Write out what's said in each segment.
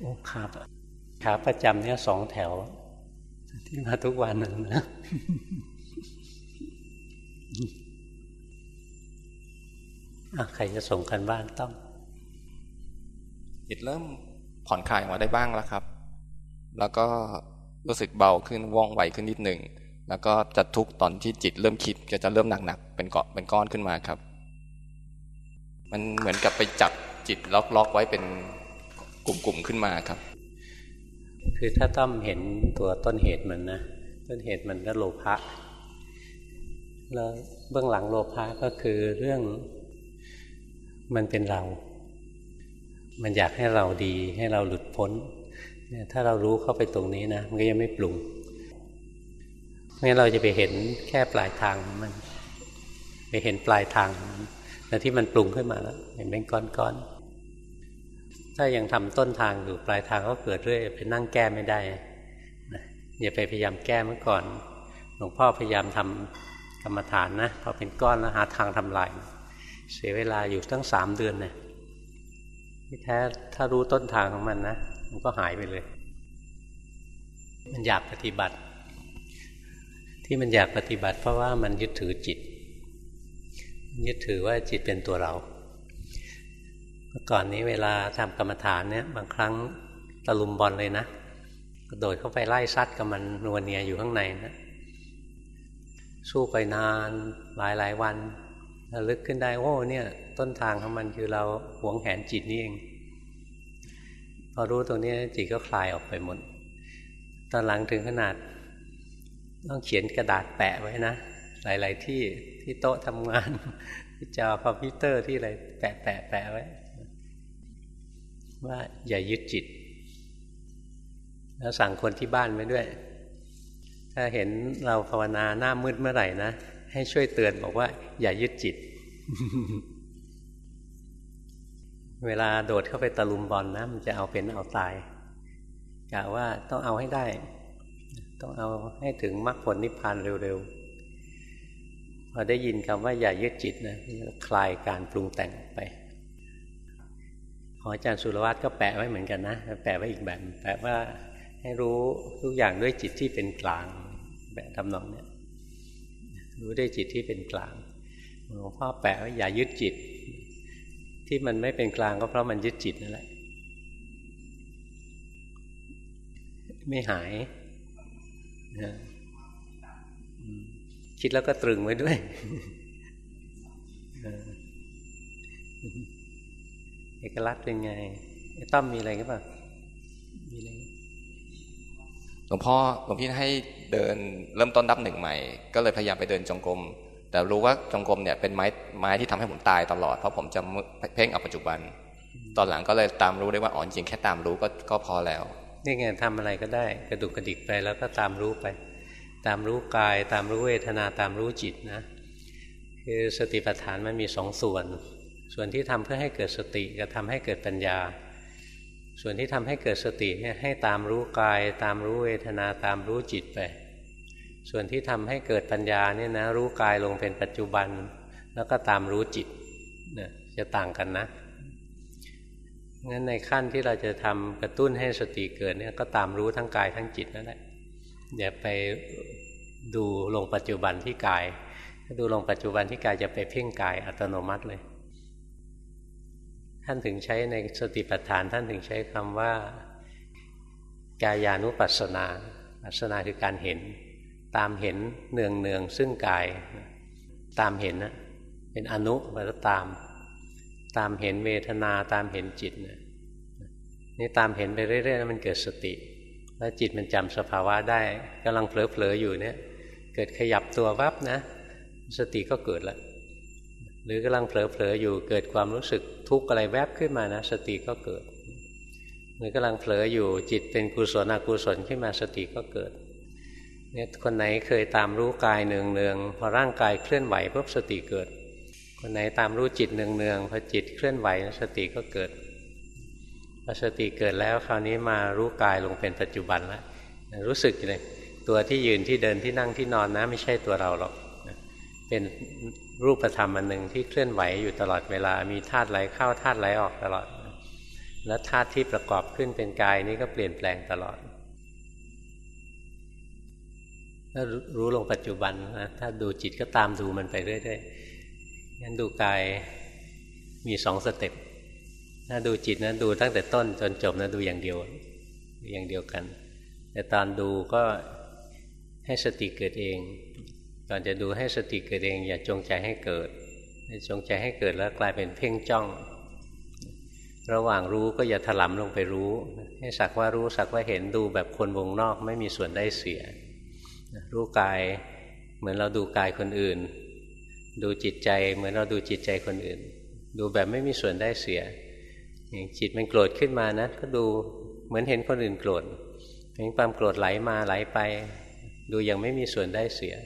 โอ้ขาขาประจำเนี่ยสองแถว ที่มาทุกวันนึงนะใครจะส่งกันบ้านต้องจิตเริ่มผ่อนคลายมาได้บ้างแล้วครับ แล้วก็รู้สึกเบาขึ้นว่องไวขึ้นนิดหนึ่ง แล้วก็จะทุกตอนที่จิตเริ่มคิดก็จะเริ่มหนักๆเป็นเกาะเป็นก้อนขึ้นมาครับ มันเหมือนกับไปจับจิตล็อกๆไว้เป็น กลุ่มๆขึ้นมาครับ คือถ้าต้อมเห็นตัวต้นเหตุมันนะต้นเหตุมันก็โลภะแล้วเบื้องหลังโลภะก็คือเรื่องมันเป็นเรา มันอยากให้เราดีให้เราหลุดพ้นเนี่ยถ้าเรารู้เข้าไปตรงนี้นะ มันก็ยังไม่ปรุงงั้นเราจะไปเห็นแค่ปลายทางมัน ไปเห็นปลายทางแล้วที่มันปรุงขึ้นมาแล้ว เห็นเป็นก้อนๆ ถ้ายังทำต้นทางอยู่ปลายทางก็เกิดเรื่อยไปนั่งแก้ไม่ได้อย่าไปพยายามแก้เมื่อก่อน หลวงพ่อพยายามทำกรรมฐานนะพอเป็นก้อนแล้วหาทางทำลายเสียเวลาอยู่ตั้งสามเดือนเนะที่แท้ถ้ารู้ต้นทางของมันนะมันก็หายไปเลย มันอยากปฏิบัติ ที่มันอยากปฏิบัติ เพราะว่ามันยึดถือจิตยึดถือว่าจิตเป็นตัวเรา เมื่อก่อนนี้เวลาทำกรรมฐานเนี่ยบางครั้งตะลุมบอลเลยนะกระโดดเข้าไปไล่ซัดกับมันนวเนียอยู่ข้างในนะสู้ไปนานหลายหลายวันระลึกขึ้นได้โอ้เนี่ย ต้นทางของมันคือเราหวงแหนจิตนี่เอง พอรู้ตรงนี้จิตก็คลายออกไปหมดตอนหลังถึงขนาด ต้องเขียนกระดาษแปะไว้นะหลาย ๆ ที่ที่โต๊ะทำงานที่จอคอมพิวเตอร์ที่อะไรแปะแปะแปะไว้ ว่าอย่ายึดจิต แล้วสั่งคนที่บ้านไว้ด้วย ถ้าเห็นเราภาวนาหน้ามืดเมื่อไหร่นะ ให้ช่วยเตือนบอกว่า อย่ายึดจิต เวลาโดดเข้าไปตะลุมบอลนะมันจะเอาเป็นเอาตายกะว่าต้องเอาให้ได้ ต้องเอาให้ถึงมรรคผลนิพพานเร็วๆพอได้ยินคำว่าอย่ายึดจิตนะคลายการปรุงแต่งไป ขออาจารย์สุรวัตรก็แปะไว้เหมือนกันนะ แปะไว้อีกแบบ แปะว่าให้รู้ทุกอย่างด้วยจิตที่เป็นกลาง แบบทำนองเนี้ยรู้ด้วยจิตที่เป็นกลางหลวงพ่อแปะว่าอย่ายึดจิต ที่มันไม่เป็นกลางก็เพราะมันยึดจิตนั่นแหละ ไม่หายคิดแล้วก็ตรึงไว้ด้วย เอกลักษณ์เป็นไงต้อมมีอะไรกันป่ะมีอะไรหลวงพ่อหลวงพี่ให้เดินเริ่มต้นดับหนึ่งใหม่ ก็เลยพยายามไปเดินจงกรมแต่รู้ว่าจงกรมเนี่ยเป็นไม้ไม้ที่ทำให้ผมตายตลอดเพราะผมจะเพ่งเอาปัจจุบัน ตอนหลังก็เลยตามรู้ได้ว่าอ๋อจริงแค่ตามรู้ก็ก็พอแล้วนี่ไงทำอะไรก็ได้ กระดุกกระดิกไปแล้วก็ตามรู้ไป ตามรู้กาย ตามรู้เวทนาตามรู้จิตนะ คือสติปัฏฐานมันมีสองส่วน ส่วนที่ทำเพื่อให้เกิดสติกับทาให้เกิดปัญญา ส่วนที่ทำให้เกิดสติเนี่ยให้ตามรู้กาย ตามรู้เวทนาตามรู้จิตไป ส่วนที่ทำให้เกิดปัญญาเนี่ยนะรู้กายลงเป็นปัจจุบัน แล้วก็ตามรู้จิตนี่ยจะต่างกันนะงั้นในขั้นที่เราจะทำกระตุ้นให้สติเกิดเนี่ยก็ตามรู้ทั้งกายทั้งจิตนั่นแหละอย่าไปดูลงปัจจุบันที่กาย ถ้าดูลงปัจจุบันที่กายจะไปเพ่งกายอัตโนมัติเลย ท่านถึงใช้ในสติปัฏฐาน ท่านถึงใช้คำว่ากายานุปัสสนาปัสสนาคือการเห็น ตามเห็นเนืองเนืองซึ่งกาย ตามเห็นนะเป็นอนุแล้วตาม ตามเห็นเวทนาตามเห็นจิตนะนี่ตามเห็นไปเรื่อยๆแล้วมันเกิดสติ แล้วจิตมันจำสภาวะได้กำลังเผลอๆอยู่เนี่ย เกิดขยับตัววับนะ สติก็เกิดแล้ว รือกำลังเผลอๆอยู่เกิดความรู้สึกทุกข์อะไรแวบขึ้นมานะสติก็เกิด หรือกำลังเผลออยู่จิตเป็นกุศลอกุศลขึ้นมาสติก็เกิดเนี่ยคนไหนเคยตามรู้กายเนืองเนืองพอร่างกายเคลื่อนไหวปุ๊บสติเกิด คนไหนตามรู้จิตเนืองเนืองพอจิตเคลื่อนไหวสติก็เกิดพอสติเกิดแล้วคราวนี้มารู้กายลงเป็นปัจจุบันแล้วรู้สึกเลยตัวที่ยืนที่เดินที่นั่งที่นอนนะ ไม่ใช่ตัวเราหรอก เป็นรูปธรรมอันหนึ่งที่เคลื่อนไหวอยู่ตลอดเวลา มีธาตุไหลเข้าธาตุไหลออกตลอด แล้วธาตุที่ประกอบขึ้นเป็นกายนี้ก็เปลี่ยนแปลงตลอดถ้ารู้ลงปัจจุบันนะถ้าดูจิตก็ตามดูมันไปเรื่อยๆงั้นดูกายมีสองสเต็ปถ้าดูจิตนะดูตั้งแต่ต้นจนจบนะดูอย่างเดียวอย่างเดียวกัน แต่ตอนดูก็ให้สติเกิดเอง ก่อนจะดูให้สติเกิดเอง อย่าจงใจให้เกิดจงใจให้เกิดแล้วกลายเป็นเพ่งจ้อง ระหว่างรู้ก็อย่าถลำลงไปรู้ ให้สักว่ารู้สักว่าเห็นดูแบบคนวงนอกไม่มีส่วนได้เสีย รู้กายเหมือนเราดูกายคนอื่น ดูจิตใจเหมือนเราดูจิตใจคนอื่น ดูแบบไม่มีส่วนได้เสียอย่างจิตมันโกรธขึ้นมานะ ก็ดูเหมือนเห็นคนอื่นโกรธเห็นความโกรธไหลมาไหลไป ดูยังไม่มีส่วนได้เสีย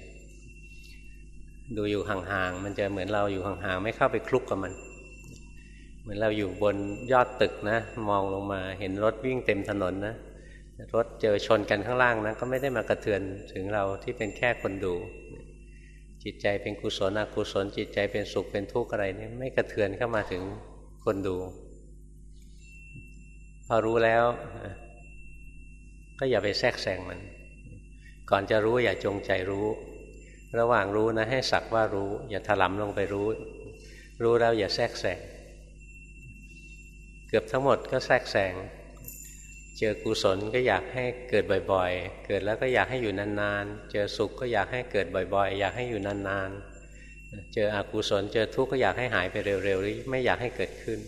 ดูอยู่ห่างๆมันจะเหมือนเราอยู่ห่างๆไม่เข้าไปคลุกกับมัน เหมือนเราอยู่บนยอดตึกนะ มองลงมาเห็นรถวิ่งเต็มถนนนะรถเจอชนกันข้างล่างนะก็ไม่ได้มากระเทือนถึงเราที่เป็นแค่คนดู จิตใจเป็นกุศลอกุศล จิตใจเป็นสุขเป็นทุกข์อะไรนี่ไม่กระเทือนเข้ามาถึงคนดู พอรู้แล้ว ก็อย่าไปแทรกแซงมัน ก่อนจะรู้อย่าจงใจรู้ ระหว่างรู้นะให้สักว่ารู้ อย่าถลำลงไปรู้ รู้แล้วอย่าแทรกแซงเกือบทั้งหมดก็แทรกแซงเจอกุศลก็อยากให้เกิดบ่อยๆ เกิดแล้วก็อยากให้อยู่นานๆ เจอสุขก็อยากให้เกิดบ่อยๆ อยากให้อยู่นานๆ เจออกุศลเจอทุกข์ก็อยากให้หายไปเร็วๆหรือไม่อยากให้เกิดขึ้น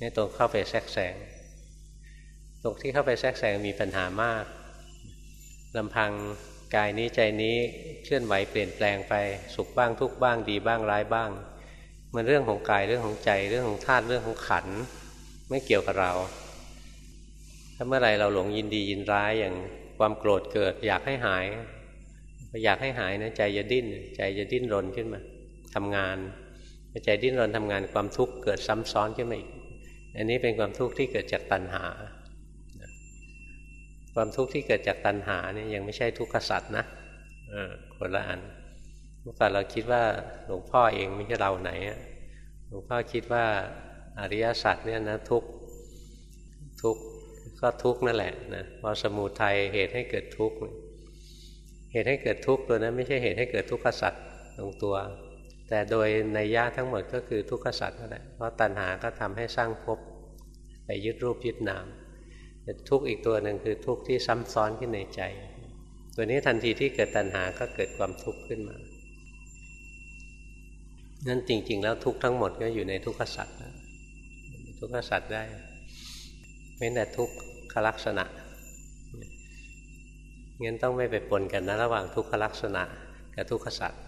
นี่ตรงเข้าไปแทรกแซงตรงที่เข้าไปแทรกแซงมีปัญหามากลำพัง กายนี้ใจนี้เคลื่อนไหวเปลี่ยนแปลงไป สุขบ้างทุกบ้างดีบ้างร้ายบ้าง มันเรื่องของกายเรื่องของใจเรื่องของธาตุเรื่องของขันไม่เกี่ยวกับเรา ถ้าเมื่อไรเราหลงยินดียินร้ายอย่างความโกรธเกิด อยากให้หายอยากให้หายนะใจจะดิ้น ใจจะดิ้นรนขึ้นมาทำงานใจดิ้นรนทำงานความทุกข์เกิดซ้ำซ้อนขึ้นมาอีกอันนี้เป็นความทุกข์ที่เกิดจากตัณหา ความทุกข์ที่เกิดจากตัณหาเนี่ยยังไม่ใช่ทุกขสัตว์นะคนละอันเมื่อก่อนเราคิดว่าหลวงพ่อเองไม่ใช่เราไหนหลวงพ่อคิดว่าอริยสัจเนี่ยนะทุกทุกก็ทุกนั่นแหละนะพอสมุทัยเหตุให้เกิดทุกข์เหตุให้เกิดทุกข์ตัวนั้น ไม่ใช่เหตุให้เกิดทุกขสัตว์ตรงตัว แต่โดยในยะทั้งหมดก็คือทุกขสัตว์นั่นแหละเพราะตัณหาก็ทำให้สร้างภพไปยึดรูปยึดนาม ทุกข์อีกตัวหนึ่งคือทุกข์ที่ซ้ำซ้อนขึ้นในใจ ตัวนี้ทันทีที่เกิดตัณหาก็เกิดความทุกข์ขึ้นมานั่นจริง ๆ แล้วทุกข์ทั้งหมดก็อยู่ในทุกขสัตว์ทุกขสัตว์ได้ไม่แต่ทุกขลักษณะงั้นต้องไม่ไปปนกันนะระหว่างทุกขลักษณะ กับทุกขสัตว์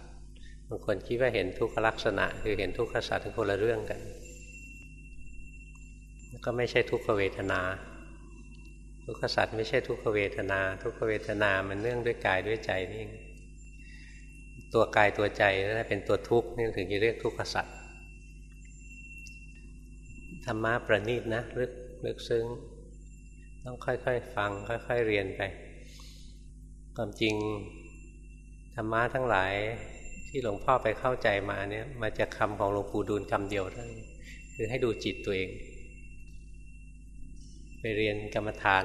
บางคนคิดว่าเห็นทุกขลักษณะ คือเห็นทุกขสัตว์ทั้งคนละเรื่องกัน ก็ไม่ใช่ทุกขเวทนา ทุกขสัตว์ไม่ใช่ทุกขเวทนา ทุกขเวทนามันเนื่องด้วยกายด้วยใจนี่ตัวกายตัวใจนั่นเป็นตัวทุกข์นี่ถึงจะเรียกทุกขสัตว์ธรรมะประณีตนะลึกลึกซึ้ง ต้องค่อยๆฟัง ค่อยๆเรียนไป ความจริงธรรมะทั้งหลายที่หลวงพ่อไปเข้าใจมาเนี่ยมาจากคำของหลวงปู่ดูลคำเดียวเท่านั้นคือให้ดูจิตตัวเอง ไปเรียนกรรมฐาน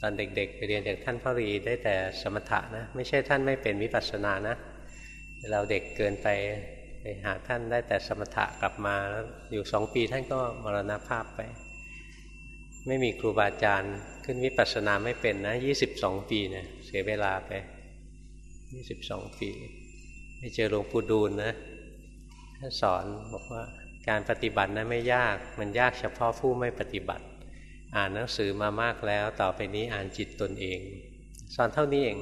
ตอนเด็กๆ ไปเรียนจากท่านพ่อรีได้แต่สมถะนะ ไม่ใช่ท่านไม่เป็นวิปัสสนานะ เราเด็กเกินไปไปหาท่านได้แต่สมถะกลับมาแล้วอยู่สองปีท่านก็มรณภาพไป ไม่มีครูบาอาจารย์ขึ้นวิปัสสนาไม่เป็นนะยี่สิบสองปีเนะี่ยเสียเวลาไปยี่สิบสองปีไปเจอหลวงปู่ดูลนะท่านสอนบอกว่าการปฏิบัตินะไม่ยากมันยากเฉพาะผู้ไม่ปฏิบัติ อ่านหนังสือมามากแล้ว ต่อไปนี้อ่านจิตตนเอง สอนเท่านี้เอง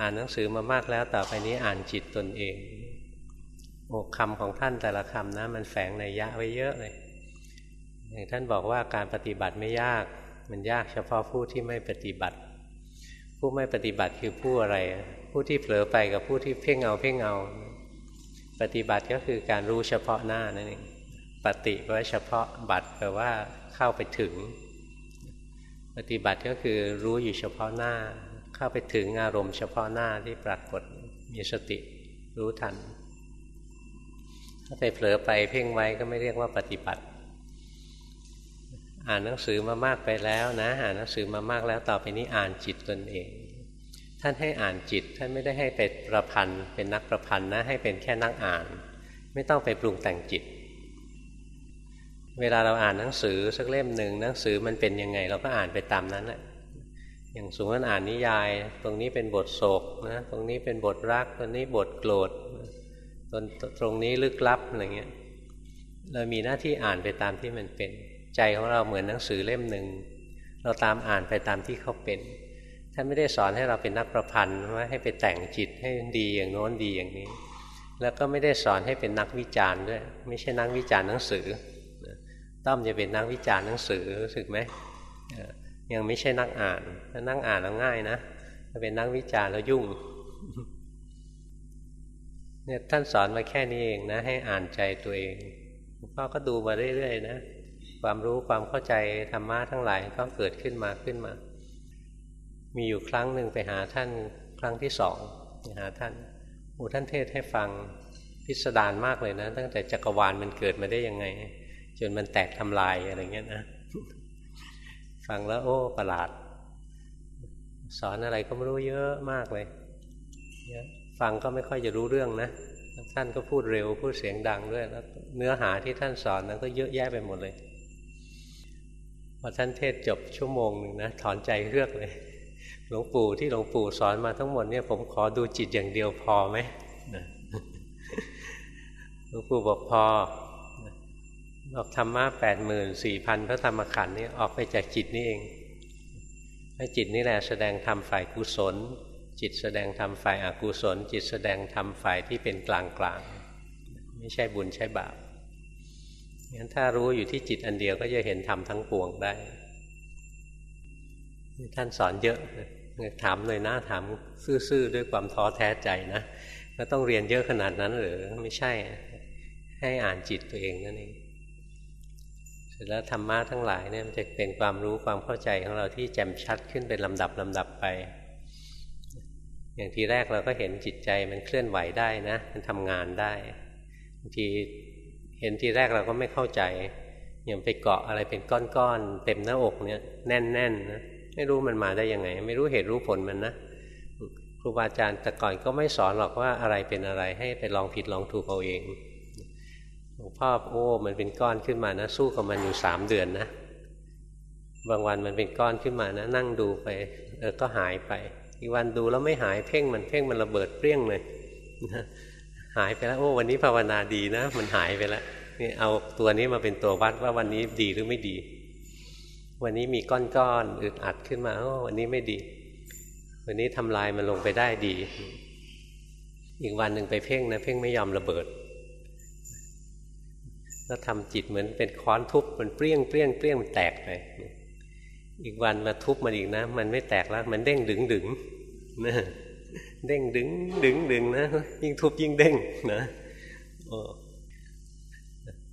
อ่านหนังสือมามากแล้ว ต่อไปนี้อ่านจิตตนเองโอ้คำของท่านแต่ละคำนะ มันแฝงในยะไว้เยอะเลยอย่างท่านบอกว่าการปฏิบัติไม่ยาก มันยากเฉพาะผู้ที่ไม่ปฏิบัติ ผู้ไม่ปฏิบัติคือผู้อะไร ผู้ที่เผลอไปกับผู้ที่เพ่งเอาเพ่งเอา ปฏิบัติก็คือการรู้เฉพาะหน้านั่นเอง ปฏิแปลว่าเฉพาะบัตรแปลว่าเข้าไปถึง ปฏิบัติก็คือรู้อยู่เฉพาะหน้า เข้าไปถึงอารมณ์เฉพาะหน้าที่ปรากฏมีสติรู้ทัน ถ้าไปเผลอไปเพ่งไว้ก็ไม่เรียกว่าปฏิบัติ อ่านหนังสือมามากไปแล้วนะ อ่านหนังสือมามากแล้วต่อไปนี้อ่านจิตตนเอง ท่านให้อ่านจิต ท่านไม่ได้ให้เป็นประพันธ์ เป็นนักประพันธ์นะให้เป็นแค่นักอ่าน ไม่ต้องไปปรุงแต่งจิต เวลาเราอ่านหนังสือสักเล่มหนึ่งหนังสือมันเป็นยังไง เราก็อ่านไปตามนั้นแหละอย่างสมมติอ่านนิยาย ตรงนี้เป็นบทโศกนะตรงนี้เป็นบทรักตรงนี้บทโกรธตรงตรงนี้ลึกลับอะไรเงี้ยเรามีหน้าที่อ่านไปตามที่มันเป็น ใจของเราเหมือนหนังสือเล่มหนึ่งเราตามอ่านไปตามที่เขาเป็นท่านไม่ได้สอนให้เราเป็นนักประพันธ์ว่าให้ไปแต่งจิตให้ดีอย่างโน้นดีอย่างนี้ แล้วก็ไม่ได้สอนให้เป็นนักวิจารณ์ด้วย ไม่ใช่นักวิจารณ์หนังสือ ต้อมจะเป็นนักวิจารณ์หนังสือรู้สึกไหมยังไม่ใช่นักอ่านถ้านั่งอ่านแล้วง่ายนะถ้าเป็นนักวิจารณ์แล้วยุ่งเนี่ยท่านสอนมาแค่นี้เองนะ ให้อ่านใจตัวเองพ่อก็ดูมาเรื่อยๆนะ ความรู้ความเข้าใจธรรมะทั้งหลายก็เกิดขึ้นมาขึ้นมา มีอยู่ครั้งหนึ่งไปหาท่านครั้งที่สองไปหาท่านโอ้ท่านเทศให้ฟังพิสดารมากเลยนะ ตั้งแต่จักรวาลมันเกิดมาได้ยังไง จนมันแตกทำลายอะไรเงี้ยนะฟังแล้วโอ้ประหลาด สอนอะไรก็ไม่รู้เยอะมากเลยฟังก็ไม่ค่อยจะรู้เรื่องนะท่านก็พูดเร็วพูดเสียงดังด้วยแล้วเนื้อหาที่ท่านสอนนั้นก็เยอะแยะไปหมดเลย พอท่านเทศจบชั่วโมงหนึ่งนะถอนใจเรือกเลยหลวงปู่ที่หลวงปู่สอนมาทั้งหมดเนี่ยผมขอดูจิตอย่างเดียวพอไหมหลวงปู่บอกพอ บอกธรรมะแปดหมื่นสี่พันพระธรรมขันธ์นี่ออกไปจากจิตนี่เองให้จิตนี่แหละแสดงธรรมฝ่ายกุศล จิตแสดงธรรมฝ่ายอกุศล จิตแสดงธรรมฝ่ายที่เป็นกลางกลางไม่ใช่บุญใช่บาปงั้นถ้ารู้อยู่ที่จิตอันเดียวก็จะเห็นธรรมทั้งปวงได้ท่านสอนเยอะถามเลยนะถามซื่อๆด้วยความท้อแท้ใจนะก็ต้องเรียนเยอะขนาดนั้นหรือไม่ใช่ให้อ่านจิตตัวเองนั่นเอง เสร็จแล้วธรรมะทั้งหลายเนี่ยมันจะเป็นความรู้ความเข้าใจของเราที่แจ่มชัดขึ้นเป็นลำดับลำดับไป อย่างทีแรกเราก็เห็นจิตใจมันเคลื่อนไหวได้นะ มันทำงานได้บางทีเห็นทีแรกเราก็ไม่เข้าใจอย่างไปเกาะอะไรเป็นก้อนๆเต็มหน้าอกเนี่ยแน่นๆนนะไม่รู้มันมาได้ยังไง ไม่รู้เหตุรู้ผลมันนะครูบาอาจารย์แต่ก่อนก็ไม่สอนหรอกว่าอะไรเป็นอะไรให้ไปลองผิดลองถูกเอาเอง หลวงพ่อโอ้ มันเป็นก้อนขึ้นมานะ สู้กับมันอยู่สามเดือนนะบางวันมันเป็นก้อนขึ้นมานะ นั่งดูไป เออก็หายไป อีกวันดูแล้วไม่หายเพ่งมันเพ่งมันระเบิดเปรี้ยงเลยหายไปแล้วโอ้วันนี้ภาวนาดีนะ มันหายไปแล้วนี่เอาตัวนี้มาเป็นตัววัดว่าวันนี้ดีหรือไม่ดี วันนี้มีก้อนๆอึดอัดขึ้นมาโอ้วันนี้ไม่ดี วันนี้ทำลายมันลงไปได้ดี อีกวันหนึ่งไปเพ่งนะเพ่งไม่ยอมระเบิด แล้วทำจิตเหมือนเป็นค้อนทุบมันเปรี้ยงเปรี้ยงเปรี้ยงมันแตกไปอีกวันมาทุบมันอีกนะ มันไม่แตกแล้ว มันเด้งดึงดึงนะเด้งดึงดึงดึงนะยิ่งทุบยิ่งเด้งนะ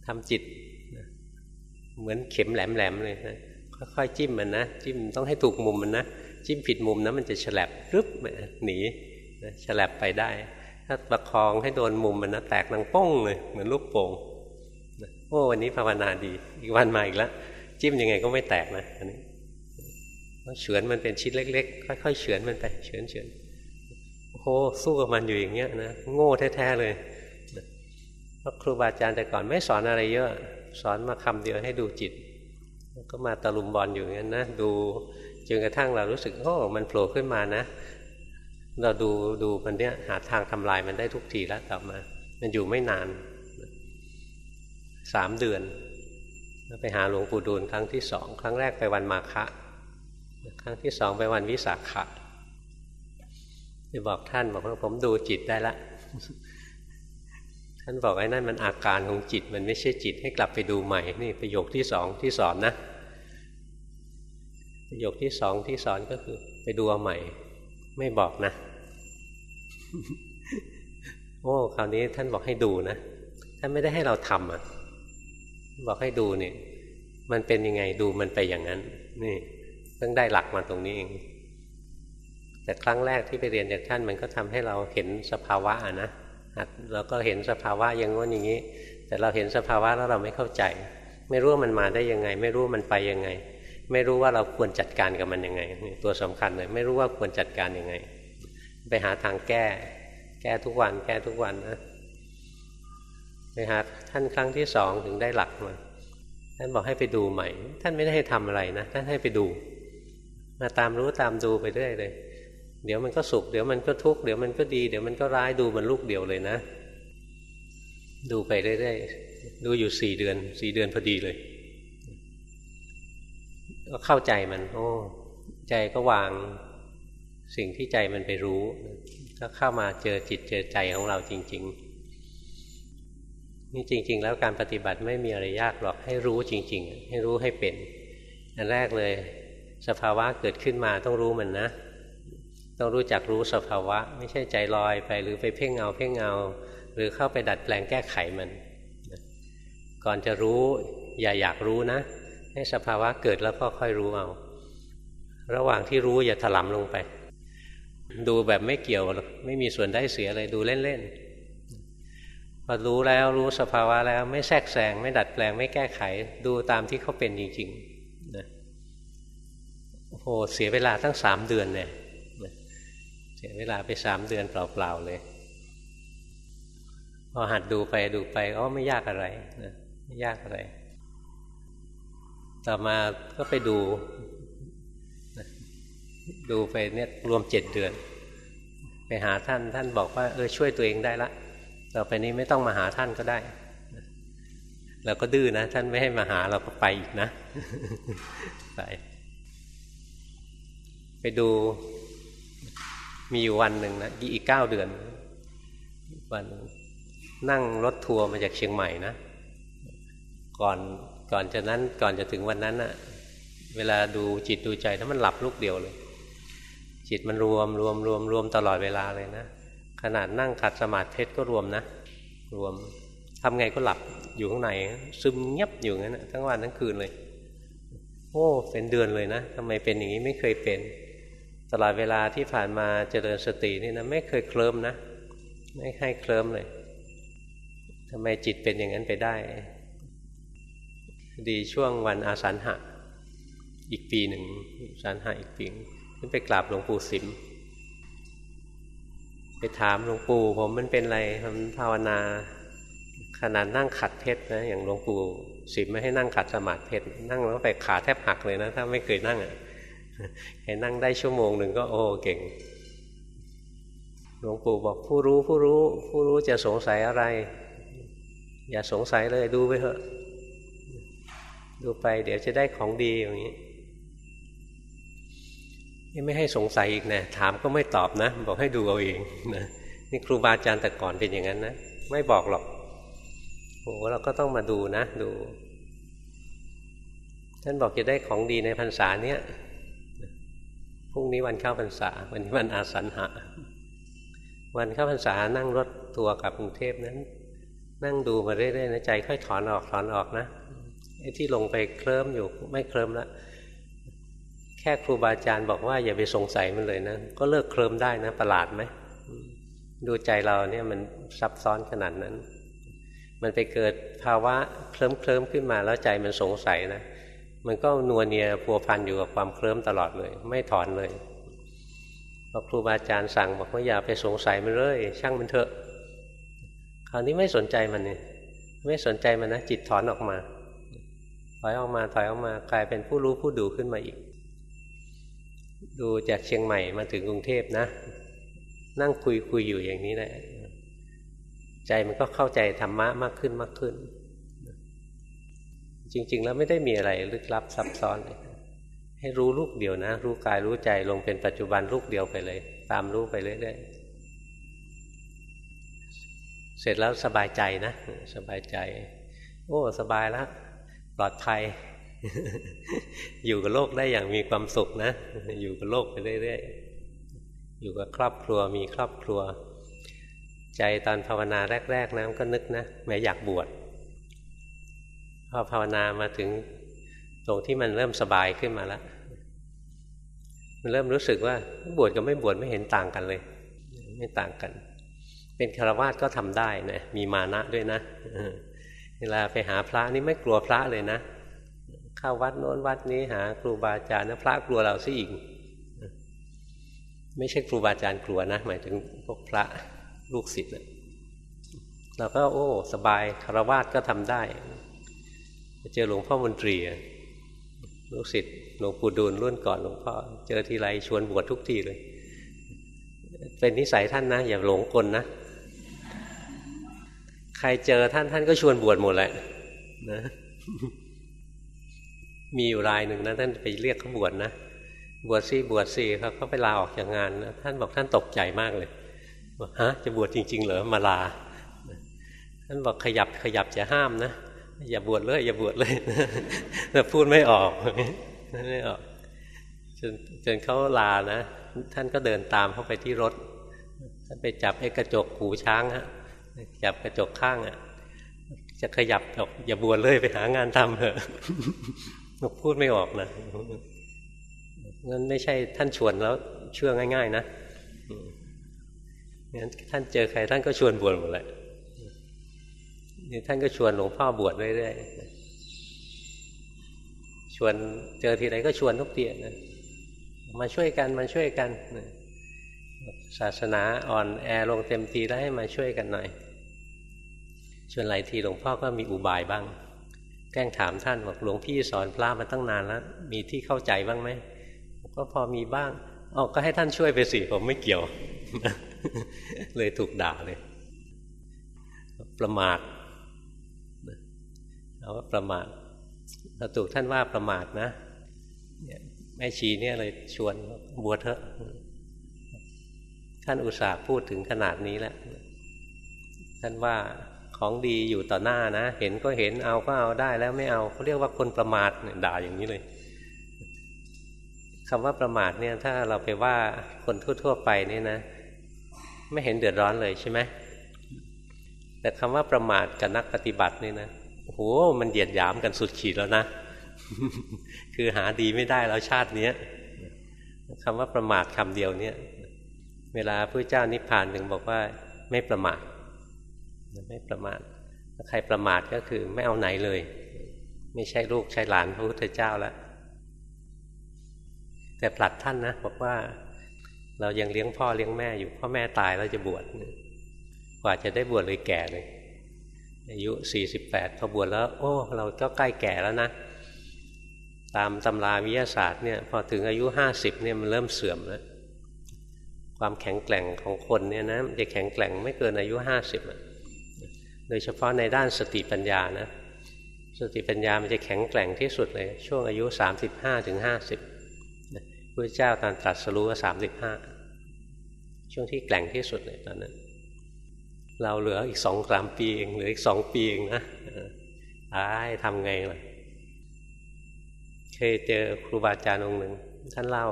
ทำจิตเหมือนเข็มแหลมๆเลยนะค่อยๆจิ้มมันนะจิ้มต้องให้ถูกมุมมันนะจิ้มผิดมุมนะมันจะฉลับรึบหนีฉลับไปได้ ถ้าประคองให้โดนมุมมันนะแตกนังป้องเลยเหมือนลูกโป่ง อ้วันนี้ภาวนาดี อีกวันมาอีกแล้วจิ้มยังไงก็ไม่แตกนะอันนี้เฉือนมันเป็นชิ้นเล็กๆ ค่อยๆเฉือนมันไปเฉือนเฉือนโอ้สู้กับมันอยู่อย่างเงี้ยนะโง่แท้ๆเลยเพราะครูบาอาจารย์แต่ก่อนไม่สอนอะไรเยอะ สอนมาคำเดียวให้ดูจิต ก็มาตะลุมบอลอยู่อย่างนั้นนะดูจนกระทั่งเรารู้สึกโอ้มันโผล่ขึ้นมานะ เราดูดูมันเนี้ยหาทางทำลายมันได้ทุกทีแล้วต่อมา มันอยู่ไม่นาน สามเดือน ไปหาหลวงปู่ดูลครั้งที่สอง ครั้งแรกไปวันมาฆะครั้งที่สองไปวันวิสาขะไปบอกท่านบอกว่าผมดูจิตได้ละ ท่านบอกไอ้นั่นมันอาการของจิต มันไม่ใช่จิตให้กลับไปดูใหม่ นี่ประโยคที่สองที่สอนนะ ประโยคที่สองที่สอนก็คือ ไปดูเอาใหม่ ไม่บอกนะ โอ้ คราวนี้ท่านบอกให้ดูนะ ท่านไม่ได้ให้เราทำอะ บอกให้ดูเนี่ยมันเป็นยังไงดูมันไปอย่างนั้น นี่ต้องได้หลักมาตรงนี้เองแต่ครั้งแรกที่ไปเรียนจากท่านมันก็ทำให้เราเห็นสภาวะนะเราก็เห็นสภาวะอย่างง้นอย่างนี้ แต่เราเห็นสภาวะแล้วเราไม่เข้าใจ ไม่รู้ว่ามันมาได้ยังไง ไม่รู้มันไปยังไง ไม่รู้ว่าเราควรจัดการกับมันยังไงตัวสำคัญเลยไม่รู้ว่าควรจัดการยังไง ไปหาทางแก้ แก้ทุกวัน แก้ทุกวันนะ ไปหาท่านครั้งที่สองถึงได้หลักมาท่านบอกให้ไปดูใหม่ ท่านไม่ได้ให้ทำอะไรนะ ท่านให้ไปดู มาตามรู้ตามดูไปเรื่อยเลย เดี๋ยวมันก็สุข เดี๋ยวมันก็ทุกข์ เดี๋ยวมันก็ดี เดี๋ยวมันก็ร้าย ดูมันลูกเดียวเลยนะ ดูไปเรื่อยๆ ดูอยู่สี่เดือน สี่เดือนพอดีเลย ก็เข้าใจมัน โอ้ ใจก็วางสิ่งที่ใจมันไปรู้ ก็เข้ามาเจอจิตเจอใจของเราจริง ๆ นี่จริง ๆ แล้วการปฏิบัติไม่มีอะไรยากหรอกให้รู้จริง ๆ ให้รู้ให้เป็นอันแรกเลย สภาวะเกิดขึ้นมาต้องรู้มันนะ ต้องรู้จักรู้สภาวะ ไม่ใช่ใจลอยไปหรือไปเพ่งเงาเพ่งเงา หรือเข้าไปดัดแปลงแก้ไขมัน ก่อนจะรู้อย่าอยากรู้นะ ให้สภาวะเกิดแล้วก็ค่อยรู้เอาระหว่างที่รู้อย่าถลำลงไป ดูแบบไม่เกี่ยวไม่มีส่วนได้เสียเลยดูเล่นๆ พอรู้แล้วรู้สภาวะแล้วไม่แทรกแซงไม่ดัดแปลงไม่แก้ไขดูตามที่เขาเป็นจริงๆนะโอ้โหเสียเวลาตั้งสามเดือนเนี่ยเสียเวลาไปสามเดือนเปล่าๆเลย พอหัดดูไปดูไปอ๋อไม่ยากอะไรนะไม่ยากอะไร ต่อมาก็ไปดูดูไปเนี่ยรวมเจ็ดเดือน ไปหาท่านท่านบอกว่าเออช่วยตัวเองได้ละ ต่อไปนี้ไม่ต้องมาหาท่านก็ได้เราก็ดื้อนะ ท่านไม่ให้มาหาเราก็ไปอีกนะไปไปดู มีอยู่วันหนึ่งนะอีกเก้าเดือน วันนั่งรถทัวร์มาจากเชียงใหม่นะ ก่อนก่อนจะนั้นก่อนจะถึงวันนั้นอะเวลาดูจิตดูใจถ้ามันหลับลูกเดียวเลย จิตมันรวมรวมรวมรวมตลอดเวลาเลยนะ ขนาดนั่งขัดสมาธิก็รวมนะ รวมทำไงก็หลับอยู่ข้างใน ซึมเงียบอยู่งั้นทั้งวันทั้งคืนเลย โอ้เป็นเดือนเลยนะทำไมเป็นอย่างนี้ไม่เคยเป็น ตลอดเวลาที่ผ่านมาเจริญสตินี่นะไม่เคยเคลิ้มนะ ไม่ให้เคลิ้มเลยทำไมจิตเป็นอย่างนั้นไปได้ ดีช่วงวันอาสาฬหะ อีกปีหนึ่งอาสาฬหะอีกปีขึ้นไปกราบหลวงปู่สิม ไปถามหลวงปู่ผมมันเป็นอะไรทำภาวนา ขนาดนั่งขัดเพชรนะอย่างหลวงปู่สิมไม่ให้นั่งขัดสมาธิเพชรนั่งแล้วไปขาแทบหักเลยนะ ถ้าไม่เคยนั่งอะให้นั่งได้ชั่วโมงหนึ่งก็โอ้เก่งหลวงปู่บอกผู้รู้ผู้รู้ ผู้รู้จะสงสัยอะไร อย่าสงสัยเลยดูไปเถอะ ดูไปเดี๋ยวจะได้ของดีอย่างนี้ นี่ไม่ให้สงสัยอีกนะถามก็ไม่ตอบนะ บอกให้ดูเอาเองนะนี่ครูบาอาจารย์แต่ก่อนเป็นอย่างนั้นนะไม่บอกหรอกโอ้เราก็ต้องมาดูนะ ดู ท่านบอกจะได้ของดีในพรรษาเนี้ยพรุ่งนี้วันเข้าพรรษา วันนี้วันอาสันหะ วันเข้าพรรษานั่งรถตัวกลับกรุงเทพนั้น นั่งดูมาเรื่อยๆนะใจค่อยถอนออกถอนออกนะไอ้ที่ลงไปเคลิ้มอยู่ไม่เคลิ้มแล้ว แค่ครูบาอาจารย์บอกว่าอย่าไปสงสัยมันเลยนะ ก็เลิกเคลิมได้นะ ประหลาดไหมดูใจเราเนี่ยมันซับซ้อนขนาดนั้น มันไปเกิดภาวะเคลิ้มเคลิ้มขึ้นมาแล้วใจมันสงสัยนะ มันก็นัวเนียพัวพันอยู่กับความเคลิ้มตลอดเลย ไม่ถอนเลยพอครูบาอาจารย์สั่งบอกว่าอย่าไปสงสัยมันเลย ช่างมันเถอะ คราวนี้ไม่สนใจมันเนี่ยไม่สนใจมันนะจิตถอนออกมา ถอยออกมาถอยออกมากลายเป็นผู้รู้ผู้ดูขึ้นมาอีก ดูจากเชียงใหม่มาถึงกรุงเทพนะ นั่งคุยคุยอยู่อย่างนี้แหละใจมันก็เข้าใจธรรมะมากขึ้นมากขึ้น จริง ๆ แล้วไม่ได้มีอะไรลึกลับซับซ้อนเลยให้รู้ลูกเดียวนะ รู้กายรู้ใจลงเป็นปัจจุบันลูกเดียวไปเลย ตามรู้ไปเรื่อยๆเสร็จแล้วสบายใจนะ สบายใจ โอ้ สบายแล้วปลอดภัย อยู่กับโลกได้อย่างมีความสุขนะ อยู่กับโลกไปเรื่อยๆ อยู่กับครอบครัวมีครอบครัว ใจตอนภาวนาแรก ๆนะก็นึกนะแม้อยากบวชพอภาวนามาถึงตรงที่มันเริ่มสบายขึ้นมาแล้วมันเริ่มรู้สึกว่าบวชกับไม่บวชไม่เห็นต่างกันเลย ไม่ต่างกัน เป็นคารวาสก็ทำได้นะมีมานะด้วยนะเวลาไปหาพระนี่ไม่กลัวพระเลยนะ เข้าวัดโน้นวัดนี้หา ครูบาอาจารย์นะพระกลัวเราซะอีกไม่ใช่ครูบาอาจารย์กลัวนะ หมายถึงพวกพระลูกศิษย์เราก็โอ้ สบายคารวาสก็ทำได้เจอหลวงพ่อมนตรีลูกศิษย์หลวงปู่ดูลรุ่นก่อนหลวงพ่อเจอทีไรชวนบวชทุกทีเลย เป็นนิสัยท่านนะ อย่าหลงกลนะ ใครเจอท่านท่านก็ชวนบวชหมดแหละนะ มีอยู่รายหนึ่งนะท่านไปเรียกเขาบวชนะบวชซี่บวชซี่เขาเขาไปลาออกจากงานนะท่านบอกท่านตกใจมากเลยบอกฮะจะบวชจริง ๆ เหรอมาลา ท่านบอกขยับขยับจะห้ามนะอย่าบวชเลย อย่าบวชเลยแต่พูดไม่ออกไม่ออกจนจนเขาลานะท่านก็เดินตามเข้าไปที่รถ ท่านไปจับไอ้กระจกหูช้างฮะจับกระจกข้างอะจะขยับบอกอย่าบวชเลยไปหางานทำเถอะ พูดไม่ออกนะงั้นไม่ใช่ท่านชวนแล้วเชื่อง่าย ๆ นะงั้นท่านเจอใครท่านก็ชวนบวชหมดเลยนี่ท่านก็ชวนหลวงพ่อบวชเรื่อยๆชวนเจอทีไรก็ชวนทุกทีนะมาช่วยกันมาช่วยกันศาสนาอ่อนแอลงเต็มทีแล้วให้มาช่วยกันหน่อยชวนหลายทีหลวงพ่อก็มีอุบายบ้าง แกล้งถามท่านบอกหลวงพี่สอนพระมาตั้งนานแล้ว มีที่เข้าใจบ้างไหมก็พอมีบ้างอ๋อก็ให้ท่านช่วยไปสิผมไม่เกี่ยว เลยถูกด่าเลย ประมาทเอาว่าประมาทเราถูกท่านว่าประมาทนะแม่ชีเนี่ยเลยชวนบวชเถอะ ท่านอุตส่าห์พูดถึงขนาดนี้แล้วท่านว่า ของดีอยู่ต่อหน้านะ เห็นก็เห็นเอาก็เอาได้แล้วไม่เอาเขาเรียกว่าคนประมาทด่าอย่างนี้เลยคำว่าประมาทเนี่ยถ้าเราไปว่าคนทั่ว ๆ ไปนี่นะ ไม่เห็นเดือดร้อนเลยใช่ไหมแต่คำว่าประมาทกับนักปฏิบัตินี่นะโอ้โหมันเหยียดหยามกันสุดขีดแล้วนะ คือหาดีไม่ได้แล้วชาตินี้คำว่าประมาทคำเดียวเนี่ย เวลาพระเจ้านิพพานถึงบอกว่าไม่ประมาท ไม่ประมาทถ้าใครประมาทก็คือไม่เอาไหนเลย ไม่ใช่ลูกใช่หลานพระพุทธเจ้าแล้วแต่ผลัดท่านนะบอกว่าเรายังเลี้ยงพ่อเลี้ยงแม่อยู่พ่อแม่ตายแล้วจะบวชกว่าจะได้บวชเลยแก่เลย อายุสี่สิบแปดพอบวชแล้ว โอ้ เราก็ใกล้แก่แล้วนะ ตามตำราวิทยาศาสตร์เนี่ยพอถึงอายุห้าสิบเนี่ยมันเริ่มเสื่อมแล้วความแข็งแกร่งของคนเนี่ยนะจะแข็งแกร่งไม่เกินอายุห้าสิบโดยเฉพาะในด้านสติปัญญานะสติปัญญามันจะแข็งแกร่งที่สุดเลยช่วงอายุสามสิบห้าถึงห้าสิบพระเจ้าตอนตรัสรู้ก็สามสิบห้าช่วงที่แกร่งที่สุดเลยตอนนั้น เราเหลืออีกสองสามปีเองเหลืออีกสองปีเองนะตายทำไงล่ะเคยเจอครูบาอาจารย์องค์หนึ่งท่านเล่า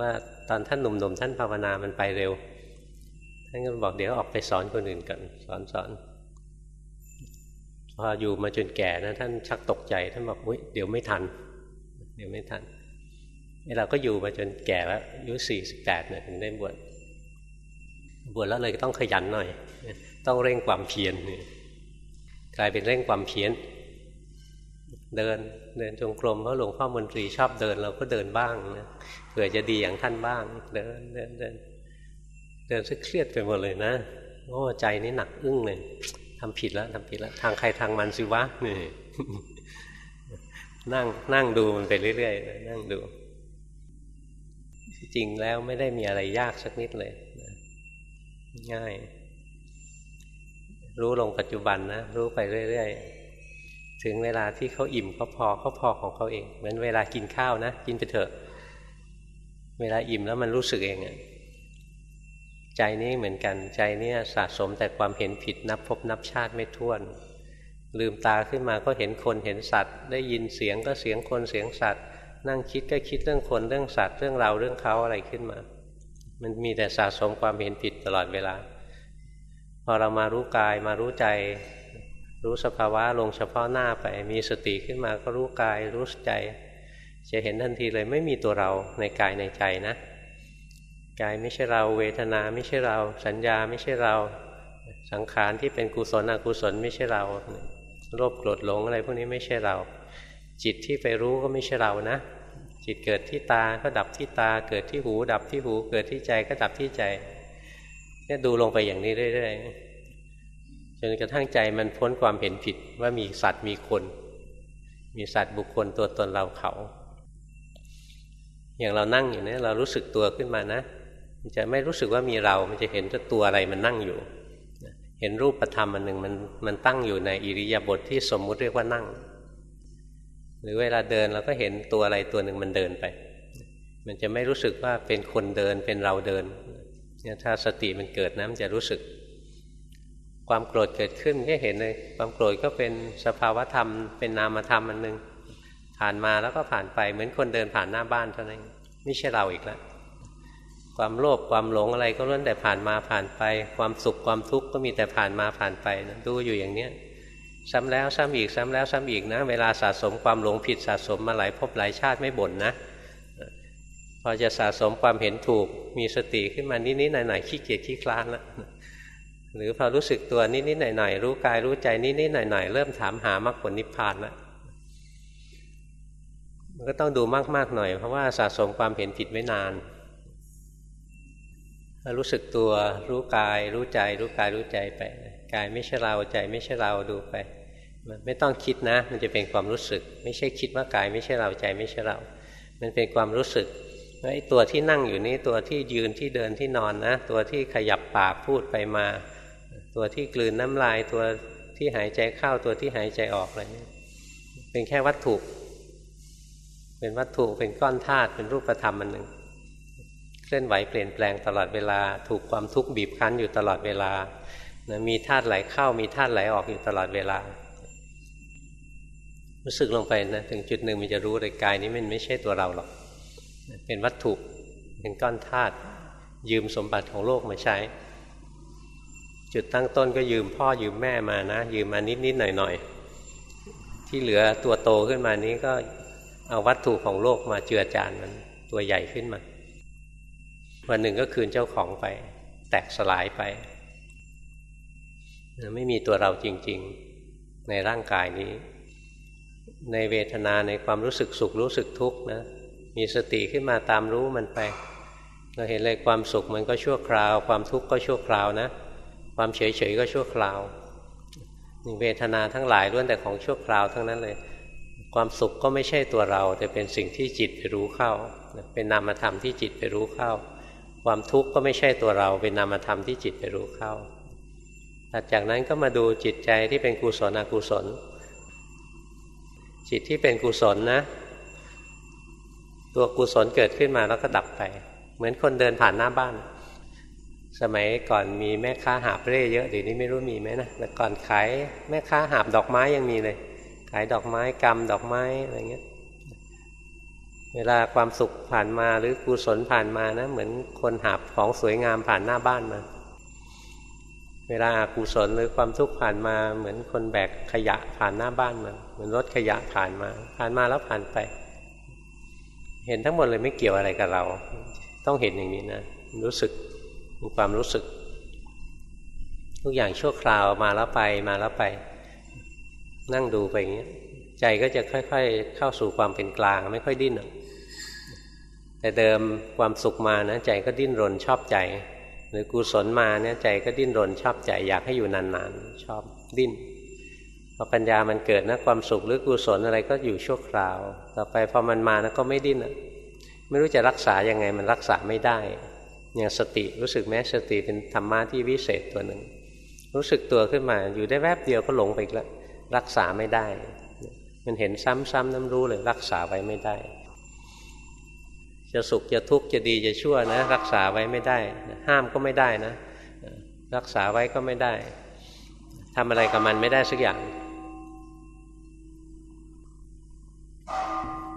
ว่าตอนท่านหนุ่มๆท่านภาวนามันไปเร็ว ท่านก็บอกเดี๋ยวออกไปสอนคนอื่นกันสอนสอน พออยู่มาจนแก่นะท่านชักตกใจ ท่านบอกอุ้ยเดี๋ยวไม่ทัน เดี๋ยวไม่ทันเราก็อยู่มาจนแก่แล้วอายุสี่สิบแปดเนี่ยถึงได้บวชบวชแล้วเลยต้องขยันหน่อย ต้องเร่งความเพียรกลายเป็นเร่งความเพียรเดินเดินจงกรมเพราะหลวงพ่อมนตรีชอบเดินเราก็เดินบ้างนะเผื่อจะดีอย่างท่านบ้าง เดินเดินเดินเดินซะเครียดไปหมดเลยนะโอ้ใจนี่หนักอึ้งเลย ทำผิดแล้วทำผิดแล้ว ทางใครทางมันสิวะนี่นั่งนั่งดูมันไปเรื่อยๆนั่งดู จริงแล้วไม่ได้มีอะไรยากสักนิดเลยง่าย รู้ลงปัจจุบันนะ รู้ไปเรื่อยๆ ถึงเวลาที่เขาอิ่มเขาพอเขาพอของเขาเอง เหมือนเวลากินข้าวนะ กินไปเถอะ เวลาอิ่มแล้วมันรู้สึกเองอะ ใจนี้เหมือนกันใจนี้สะสมแต่ความเห็นผิดนับพบนับชาติไม่ท้วน ลืมตาขึ้นมาก็เห็นคนเห็นสัตว์ ได้ยินเสียงก็เสียงคนเสียงสัตว์ นั่งคิดก็คิดเรื่องคนเรื่องสัตว์เรื่องเราเรื่องเขาอะไรขึ้นมา มันมีแต่สะสมความเห็นผิดตลอดเวลา พอเรามารู้กายมารู้ใจ รู้สภาวะลงเฉพาะหน้าไป มีสติขึ้นมาก็รู้กายรู้ใจ จะเห็นทันทีเลยไม่มีตัวเราในกายในใจนะ กายไม่ใช่เรา เวทนาไม่ใช่เรา สัญญาไม่ใช่เรา สังขารที่เป็นกุศลอกุศลไม่ใช่เราโลภโกรธหลงอะไรพวกนี้ไม่ใช่เรา จิตที่ไปรู้ก็ไม่ใช่เรานะ จิตเกิดที่ตาก็ดับที่ตา เกิดที่หู ดับที่หู เกิดที่ใจก็ดับที่ใจเนี่ยดูลงไปอย่างนี้เรื่อยๆจนกระทั่งใจมันพ้นความเห็นผิดว่ามีสัตว์มีคน มีสัตว์บุคคลตัวตนเราเขา อย่างเรานั่งอยู่เนี่ยเรารู้สึกตัวขึ้นมานะ มันจะไม่รู้สึกว่ามีเรา มันจะเห็นตัวอะไรมันนั่งอยู่ เห็นรูปธรรมอันหนึ่งมันมันตั้งอยู่ในอิริยาบถทที่สมมุติเรียกว่านั่ง หรือเวลาเดินเราก็เห็นตัวอะไรตัวหนึ่งมันเดินไป มันจะไม่รู้สึกว่าเป็นคนเดินเป็นเราเดินเนี่ยถ้าสติมันเกิดนะมันจะรู้สึก ความโกรธเกิดขึ้นก็เห็นเลยความโกรธก็เป็นสภาวธรรม เป็นนามธรรมอันหนึ่งผ่านมาแล้วก็ผ่านไปเหมือนคนเดินผ่านหน้าบ้านเท่านั้นไม่ใช่เราอีกแล้ว ความโลภความหลงอะไรก็ล้วนแต่ผ่านมาผ่านไป ความสุขความทุกข์ก็มีแต่ผ่านมาผ่านไปนะดูอยู่อย่างเนี้ยซ้ำแล้วซ้ำอีกซ้ำแล้วซ้ำอีกนะ เวลาสะสมความหลงผิดสะสมมาหลายภพหลายชาติไม่บ่นนะพอจะสะสมความเห็นถูกมีสติขึ้นมานิดๆหน่อยๆขี้เกียจขี้คลานละหรือพอรู้สึกตัวนิดๆหน่อยๆรู้กายรู้ใจนิดๆหน่อยๆเริ่มถามหามรรคผลนิพพานแล้วมันก็ต้องดูมากๆหน่อยเพราะว่าสะสมความเห็นผิดไว้นาน รู้สึกตัวรู้กาย รู้ใจ รู้กายรู้ใจไปกายไม่ใช่เราใจไม่ใช่เราดูไปมันไม่ต้องคิดนะ มันจะเป็นความรู้สึก ไม่ใช่คิดว่ากายไม่ใช่เราใจไม่ใช่เรา มันเป็นความรู้สึกว่าไอ้ตัวที่นั่งอยู่นี้ตัวที่ยืนที่เดินที่นอนนะ ตัวที่ขยับปากพูดไปมา ตัวที่กลืนน้ำลายตัวที่หายใจเข้าตัวที่หายใจออกอะไรนี่เป็นแค่วัตถุ เป็นวัตถุเป็นก้อนธาตุเป็นรูปธรรมอันหนึ่ง เคลื่อนไหวเปลี่ยนแปลงตลอดเวลา ถูกความทุกข์บีบคั้นอยู่ตลอดเวลานะมีธาตุไหลเข้ามีธาตุไหลออกอยู่ตลอดเวลา รู้สึกลงไปนะถึงจุดหนึ่งมันจะรู้เลยกายนี้มันไม่ใช่ตัวเราหรอก เป็นวัตถุเป็นก้อนธาตุยืมสมบัติของโลกมาใช้ จุดตั้งต้นก็ยืมพ่อยืมแม่มานะ ยืมมานิดนิดหน่อยหน่อยที่เหลือตัวโตขึ้นมานี้ก็เอาวัตถุของโลกมาเจือจานมันตัวใหญ่ขึ้นมา วันหนึ่งก็คืนเจ้าของไป แตกสลายไป ไม่มีตัวเราจริง ๆ ในร่างกายนี้ ในเวทนาในความรู้สึกสุขรู้สึกทุกข์นะมีสติขึ้นมาตามรู้มันไป เราเห็นเลยความสุขมันก็ชั่วคราว ความทุกข์ก็ชั่วคราวนะ ความเฉยๆก็ชั่วคราวเวทนาทั้งหลายล้วนแต่ของชั่วคราวทั้งนั้นเลย ความสุขก็ไม่ใช่ตัวเรา แต่เป็นสิ่งที่จิตไปรู้เข้า เป็นนามธรรมที่จิตไปรู้เข้า ความทุกข์ก็ไม่ใช่ตัวเราเป็นนามธรรมที่จิตไปรู้เข้าหลังจากนั้นก็มาดูจิตใจที่เป็นกุศลอกุศล จิตที่เป็นกุศลนะ ตัวกุศลเกิดขึ้นมาแล้วก็ดับไป เหมือนคนเดินผ่านหน้าบ้าน สมัยก่อนมีแม่ค้าหาบเร่เยอะเดี๋ยวนี้ไม่รู้มีไหมนะแต่ก่อนขายแม่ค้าหาบดอกไม้ยังมีเลย ขายดอกไม้กำดอกไม้อะไรเงี้ย เวลาความสุขผ่านมาหรือกุศลผ่านมานะ เหมือนคนหาบของสวยงามผ่านหน้าบ้านมา เวลาอากุศลหรือความทุกข์ผ่านมา เหมือนคนแบกขยะผ่านหน้าบ้านมาเหมือนรถขยะผ่านมา ผ่านมาแล้วผ่านไป เห็นทั้งหมดเลยไม่เกี่ยวอะไรกับเรา ต้องเห็นอย่างนี้นะรู้สึกมีความรู้สึก ทุกอย่างชั่วคราวมาแล้วไปมาแล้วไป นั่งดูไปอย่างนี้ ใจก็จะค่อย ๆ เข้าสู่ความเป็นกลาง ไม่ค่อยดิ้นแต่เดิมความสุขมานะใจก็ดิ้นรนชอบใจ หรือกุศลมาเนี่ยใจก็ดิ้นรนชอบใจ อยากให้อยู่นานๆ ชอบดิ้นพอปัญญามันเกิดนะความสุขหรือกุศลอะไรก็อยู่ชั่วคราว ต่อไปพอมันมานะก็ไม่ดิ้นอะไม่รู้จะรักษายังไงมันรักษาไม่ได้อย่างสติรู้สึกแม้สติเป็นธรรมะที่วิเศษตัวหนึ่ง รู้สึกตัวขึ้นมาอยู่ได้แวบเดียวก็หลงไปอีกแล้วรักษาไม่ได้ มันเห็นซ้ำๆน้ำรู้เลยรักษาไว้ไม่ได้ จะสุขจะทุกข์จะดีจะชั่วนะ รักษาไว้ไม่ได้ ห้ามก็ไม่ได้นะ รักษาไว้ก็ไม่ได้ทำอะไรกับมันไม่ได้สักอย่าง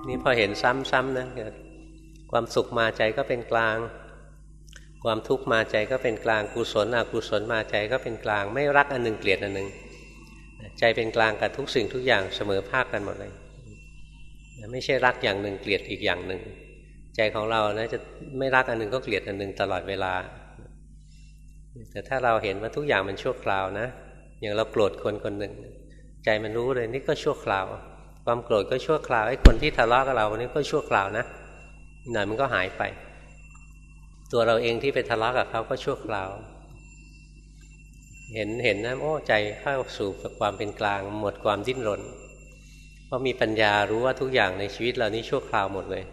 นี่พอเห็นซ้ำๆนะความสุขมาใจก็เป็นกลาง ความทุกข์มาใจก็เป็นกลาง กุศลอกุศลมาใจก็เป็นกลาง ไม่รักอันหนึ่งเกลียดอันหนึ่ง ใจเป็นกลางกับทุกสิ่งทุกอย่างเสมอภาคกันหมดเลย ไม่ใช่รักอย่างหนึ่งเกลียดอีกอย่างหนึ่ง ใจของเรานะจะไม่รักอันหนึ่งก็เกลียดอันหนึ่งตลอดเวลา แต่ถ้าเราเห็นว่าทุกอย่างมันชั่วคราวนะ อย่างเราโกรธคนคนหนึ่ง ใจมันรู้เลยนี่ก็ชั่วคราว ความโกรธก็ชั่วคราวไอ้คนที่ทะเลาะกับเรานี่ก็ชั่วคราวนะหน่อยมันก็หายไป ตัวเราเองที่ไปทะเลาะกับเขาก็ชั่วคราว เห็นเห็นนะโอ้ใจเข้าสู่ความเป็นกลาง หมดความดิ้นรนเพราะมีปัญญารู้ว่าทุกอย่างในชีวิตเรานี้ชั่วคราวหมดเลย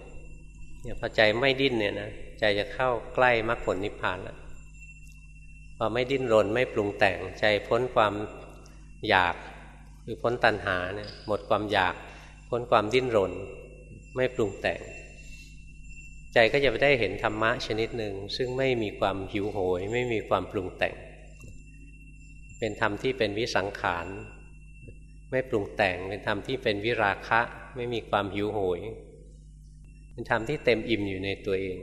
เนี่ยพอใจไม่ดิ้นเนี่ยนะใจจะเข้าใกล้มรรคผลนิพพานแล้วพอไม่ดิ้นรนไม่ปรุงแต่งใจพ้นความอยากคือพ้นตัณหาเนี่ยหมดความอยาก พ้นความดิ้นรน ไม่ปรุงแต่ง ใจก็จะไปได้เห็นธรรมะชนิดหนึ่งซึ่งไม่มีความหิวโหย ไม่มีความปรุงแต่ง เป็นธรรมที่เป็นวิสังขารไม่ปรุงแต่งเป็นธรรมที่เป็นวิราคะ ไม่มีความหิวโหย เป็นธรรมที่เต็มอิ่มอยู่ในตัวเอง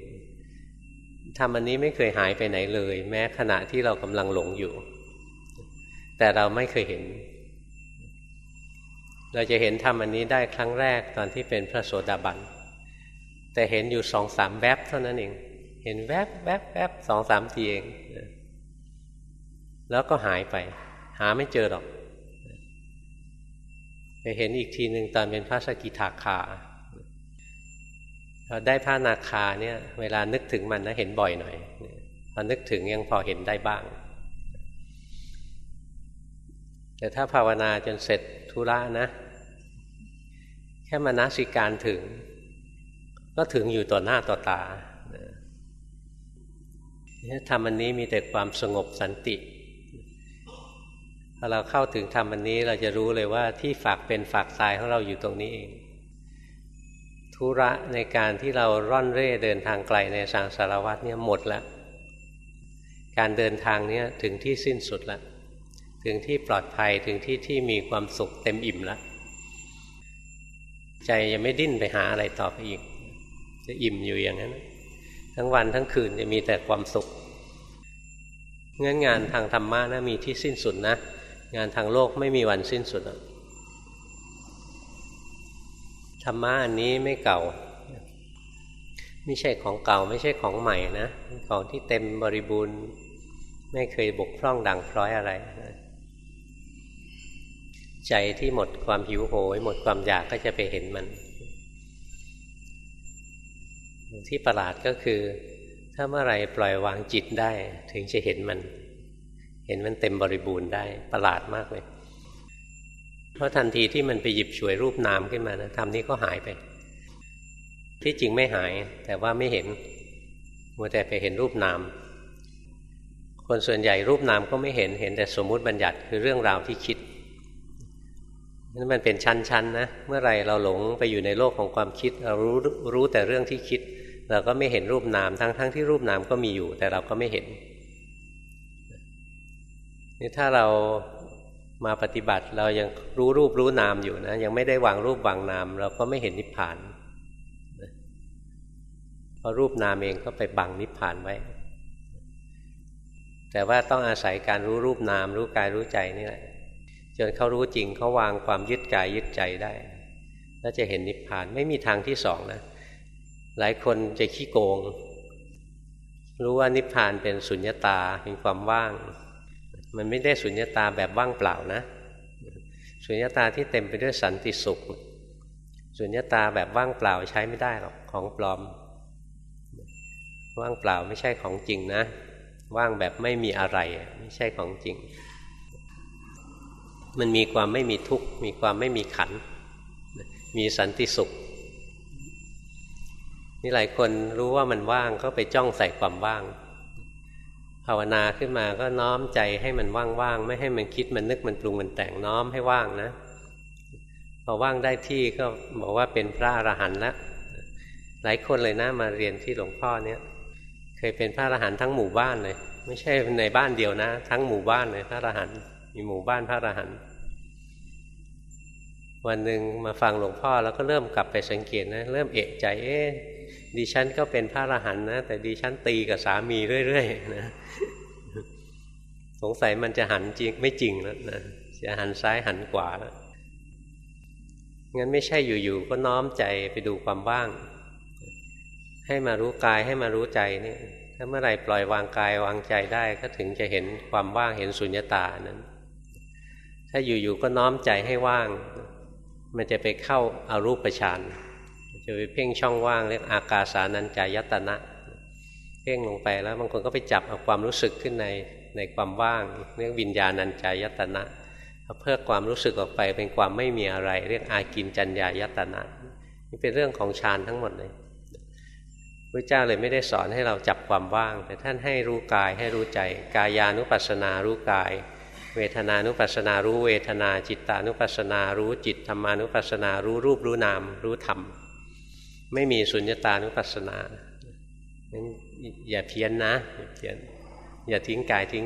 ธรรมอันนี้ไม่เคยหายไปไหนเลย แม้ขณะที่เรากำลังหลงอยู่ แต่เราไม่เคยเห็น เราจะเห็นธรรมอันนี้ได้ครั้งแรกตอนที่เป็นพระโสดาบันแต่เห็นอยู่สองสามแวบเท่านั้นเอง เห็นแวบแวบแวบสองสามทีเอง แล้วก็หายไป หาไม่เจอหรอกไปเห็นอีกทีหนึ่งตอนเป็นพระสกิทาคาเราได้พระนาคาเนี่ย เวลานึกถึงมันนะเห็นบ่อยหน่อยพอนึกถึงยังพอเห็นได้บ้าง แต่ถ้าภาวนาจนเสร็จธุระนะ แค่มานาสิการถึง ก็ถึงอยู่ต่อหน้าต่อตาธรรมอันนี้มีแต่ความสงบสันติ พอเราเข้าถึงธรรมอันนี้เราจะรู้เลยว่าที่ฝากเป็นฝากตายของเราอยู่ตรงนี้เองธุระในการที่เราร่อนเร่เดินทางไกลในสังสารวัฏเนี่ยหมดแล้ว การเดินทางเนี้ถึงที่สิ้นสุดแล้ว ถึงที่ปลอดภัยถึงที่ที่มีความสุขเต็มอิ่มแล้ว ใจยังไม่ดิ้นไปหาอะไรต่อไปอีก จะอิ่มอยู่อย่างนั้น ทั้งวันทั้งคืนจะมีแต่ความสุข เงื่อนงานทางธรรมะนะมีที่สิ้นสุดนะ งานทางโลกไม่มีวันสิ้นสุดธรรมะอันนี้ไม่เก่า ไม่ใช่ของเก่าไม่ใช่ของใหม่นะของที่เต็มบริบูรณ์ ไม่เคยบกพร่องดังพร้อยอะไร ใจที่หมดความหิวโหย หมดความอยากก็จะไปเห็นมันที่ประหลาดก็คือ ถ้าเมื่อไรปล่อยวางจิตได้ถึงจะเห็นมัน เห็นมันเต็มบริบูรณ์ได้ประหลาดมากเลย เพราะทันทีที่มันไปหยิบฉวยรูปนามขึ้นมานะธรรมนี้ก็หายไป ที่จริงไม่หาย แต่ว่าไม่เห็นมัวแต่ไปเห็นรูปนาม คนส่วนใหญ่รูปนามก็ไม่เห็นเห็นแต่สมมุติบัญญัติคือเรื่องราวที่คิดนั่นมันเป็นชั้นๆนนะเมื่อไรเราหลงไปอยู่ในโลกของความคิด เรารู้รู้แต่เรื่องที่คิด เราก็ไม่เห็นรูปนามทั้งๆทที่รูปนามก็มีอยู่ แต่เราก็ไม่เห็น นี่ถ้าเรามาปฏิบัติเรายังรู้รูปรู้นามอยู่นะ ยังไม่ได้วางรูปวางนาม เราก็ไม่เห็นนิพพานเพราะรูปนามเองก็ไปบังนิพพานไว้ แต่ว่าต้องอาศัยการรู้รูปนาม รู้กายรู้ใจนี่แหละจนเขารู้จริงเขาวางความยึดกายยึดใจได้ แล้วจะเห็นนิพพานไม่มีทางที่สองนะหลายคนจะขี้โกง รู้ว่านิพพานเป็นสุญญตาเป็นความว่าง มันไม่ได้สุญญตาแบบว่างเปล่านะสุญญตาที่เต็มไปด้วยสันติสุขสุญญตาแบบว่างเปล่าใช้ไม่ได้หรอกของปลอม ว่างเปล่าไม่ใช่ของจริงนะ ว่างแบบไม่มีอะไรไม่ใช่ของจริง มันมีความไม่มีทุกข์มีความไม่มีขัน มีสันติสุข นี่หลายคนรู้ว่ามันว่างก็ไปจ้องใส่ความว่าง ภาวนาขึ้นมาก็น้อมใจให้มันว่างๆ ไม่ให้มันคิดมันนึกมันปรุงมันแต่งน้อมให้ว่างนะ พอว่างได้ที่ก็บอกว่าเป็นพระอรหันต์แล้วหลายคนเลยนะมาเรียนที่หลวงพ่อเนี่ยเคยเป็นพระอรหันต์ทั้งหมู่บ้านเลย ไม่ใช่ในบ้านเดียวนะ ทั้งหมู่บ้านเลยพระอรหันต์มีหมู่บ้านพระอรหันต์วันหนึ่งมาฟังหลวงพ่อแล้วก็เริ่มกลับไปสังเกตนะ เริ่มเอะใจเอ๊ะ ดิฉันก็เป็นพระอรหันต์นะ แต่ดิฉันตีกับสามีเรื่อยๆนะสงสัยมันจะหันจริงไม่จริงแล้วนะจะหันซ้ายหันขวาแล้วงั้นไม่ใช่อยู่ๆก็น้อมใจไปดูความว่าง ให้มารู้กายให้มารู้ใจนี่ถ้าเมื่อไหร่ปล่อยวางกายวางใจได้ก็ถึงจะเห็นความว่างเห็นสุญญตานั้นถ้าอยู่ๆก็น้อมใจให้ว่าง มันจะไปเข้าอารูปฌาน จะไปเพ่งช่องว่างเรียกอากาสานัญจายตนะ เพ่งลงไปแล้วบางคนก็ไปจับเอาความรู้สึกขึ้นในในความว่างเรียกวิญญาณัญจายตนะเพื่อความรู้สึกออกไปเป็นความไม่มีอะไร เรียกอากินจัญญายตนะนี่เป็นเรื่องของฌานทั้งหมดเลยพระเจ้าเลยไม่ได้สอนให้เราจับความว่าง แต่ท่านให้รู้กายให้รู้ใจ กายานุปัสสนารู้กาย เวทนานุปัสสนารู้เวทนา จิตตานุปัสสนารู้จิตธรรมานุปัสสนารู้รูปรู้นามรู้ธรรม ไม่มีสุญญตานุปัสสนาอย่าเพี้ยนนะอย่าเพี้ยนอย่าทิ้งกายทิ้ง